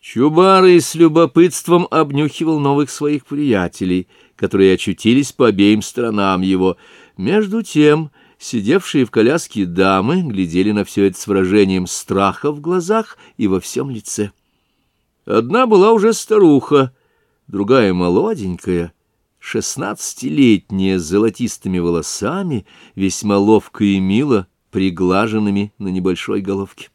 Чубарый с любопытством обнюхивал новых своих приятелей, которые очутились по обеим сторонам его. Между тем, сидевшие в коляске дамы глядели на все это с выражением страха в глазах и во всем лице. Одна была уже старуха, другая молоденькая, шестнадцатилетняя, с золотистыми волосами, весьма ловко и мило приглаженными на небольшой головке.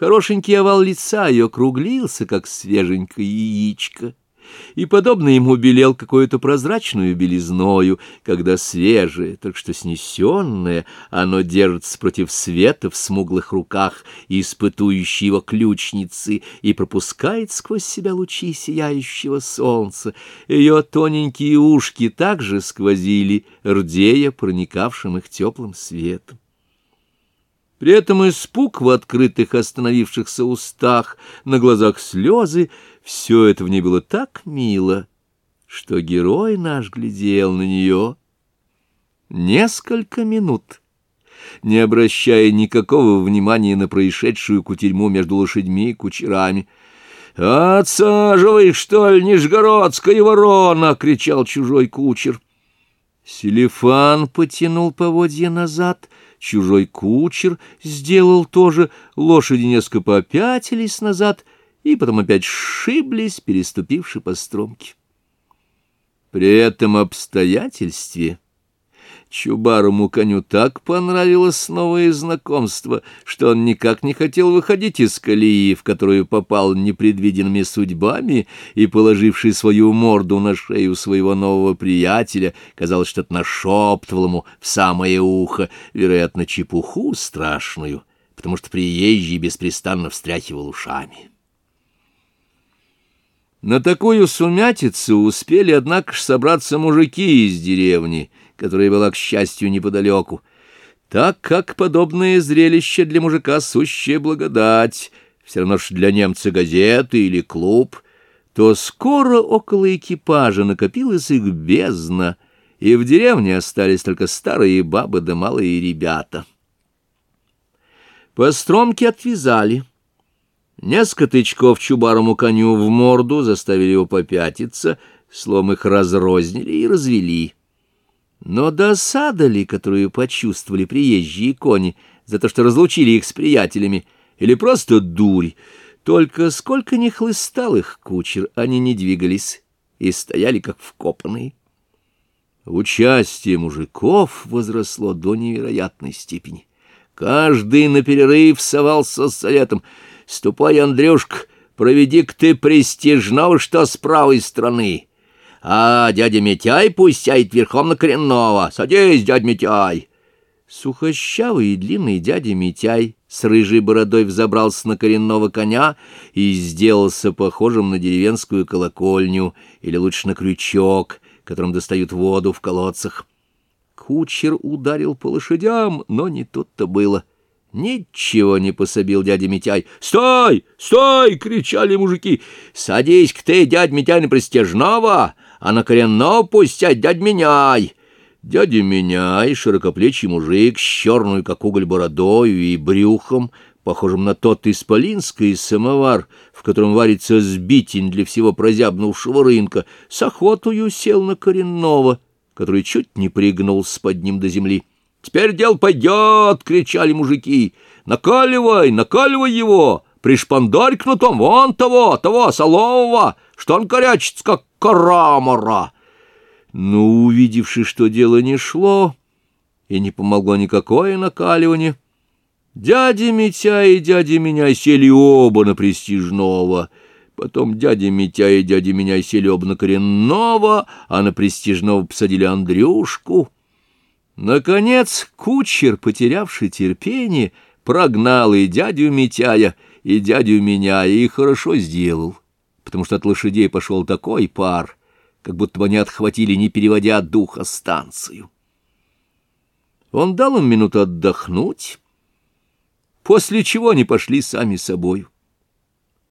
Хорошенький овал лица ее круглился, как свеженькое яичко, и, подобно ему, белел какую-то прозрачную белизною, когда свежее, только что снесенное, оно держится против света в смуглых руках, испытующей его ключницы, и пропускает сквозь себя лучи сияющего солнца. Ее тоненькие ушки также сквозили, рдея проникавшим их теплым светом. При этом испуг в открытых остановившихся устах, на глазах слезы, все это в ней было так мило, что герой наш глядел на нее несколько минут, не обращая никакого внимания на происшедшую кутерьму между лошадьми и кучерами. «Отсаживай, что ли, нижегородская ворона!» — кричал чужой кучер. Селифан потянул поводья назад — Чужой кучер сделал тоже, лошади несколько попятились назад и потом опять сшиблись, переступивши по стромке. При этом обстоятельстве Чубарому коню так понравилось новое знакомство, что он никак не хотел выходить из колеи, в которую попал непредвиденными судьбами, и, положивший свою морду на шею своего нового приятеля, казалось, что-то нашептывал ему в самое ухо, вероятно, чепуху страшную, потому что приезжий беспрестанно встряхивал ушами. На такую сумятицу успели, однако ж, собраться мужики из деревни — которая была, к счастью, неподалеку. Так как подобное зрелище для мужика сущая благодать, все равно ж для немца газеты или клуб, то скоро около экипажа накопилась их бездна, и в деревне остались только старые бабы да малые ребята. По отвязали. Несколько тычков чубарому коню в морду заставили его попятиться, слом их разрознили и развели. Но досада ли, которую почувствовали приезжие кони за то, что разлучили их с приятелями, или просто дурь, только сколько ни хлыстал их кучер, они не двигались и стояли как вкопанные. Участие мужиков возросло до невероятной степени. Каждый на перерыв совался с советом. «Ступай, Андрюшка, проведи-ка ты престижного, что с правой стороны» а дядя Митяй пусть сядет верхом на коренного. Садись, дядя Митяй!» Сухощавый и длинный дядя Митяй с рыжей бородой взобрался на коренного коня и сделался похожим на деревенскую колокольню, или лучше на крючок, которым достают воду в колодцах. Кучер ударил по лошадям, но не тут-то было. Ничего не пособил дядя Митяй. «Стой! Стой!» — кричали мужики. «Садись-ка ты, дядя Митяй, на пристяжного!» А на коренного пусть сядь дядь Меняй. Дядя Меняй, широкоплечий мужик с черной, как уголь, бородою и брюхом, похожим на тот исполинский самовар, в котором варится сбитень для всего прозябнувшего рынка, с охотою сел на коренного, который чуть не пригнулся под ним до земли. «Теперь дел пойдет!» — кричали мужики. «Накаливай, накаливай его! Пришпандарь кнутом вон того, того, солового, что он корячится, как Карамора. Но, увидевши, что дело не шло, и не помогло никакое накаливание, дядя Митя и дядя Меня сели оба на престижного. Потом дядя Митя и дядя Меня сели оба на коренного, а на престижного посадили Андрюшку. Наконец кучер, потерявший терпение, прогнал и дядю Митяя, и дядю Меня, и хорошо сделал потому что от лошадей пошел такой пар, как будто бы они отхватили, не переводя духа, станцию. Он дал им минуту отдохнуть, после чего они пошли сами собою.